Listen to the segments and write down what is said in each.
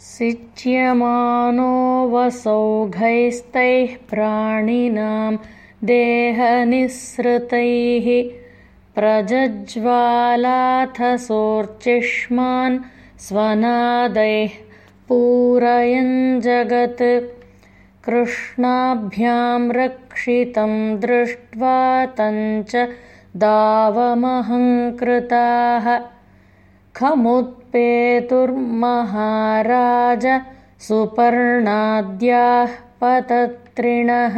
सिच्यमानो वसौघैस्तैः प्राणिनां देहनिःसृतैः प्रज्ज्वालाथ सोर्चिष्मान् स्वनादैः जगत्। कृष्णाभ्यां रक्षितं दृष्ट्वा तञ्च दावमहङ्कृताः खमुत्पेतुर्महाराज सुपर्णाद्याः पतत्रिणः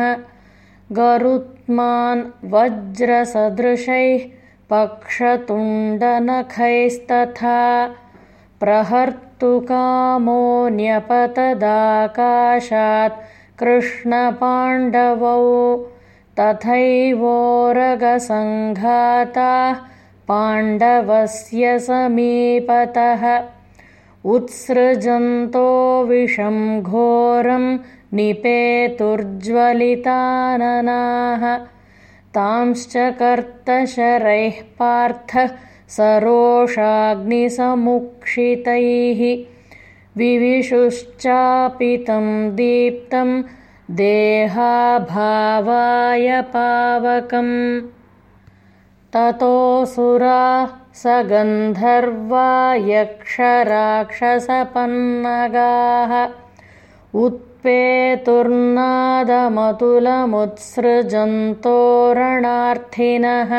गरुत्मान् वज्रसदृशैः पक्षतुण्डनखैस्तथा प्रहर्तुकामो न्यपतदाकाशात् कृष्णपाण्डवौ तथैवोरगसङ्घाताः पाण्डवस्य समीपतः उत्सृजन्तो विषं घोरं निपेतुर्ज्वलिताननाः। तांश्च कर्तशरैः पार्थः सरोषाग्निसमुक्षितैः। विविशुश्चापितं दीप्तं देहाभावाय पावकम् ततोऽसुरा स गन्धर्वा यक्षराक्षसपन्नगाः उत्पेतुर्नादमतुलमुत्सृजन्तोरणार्थिनः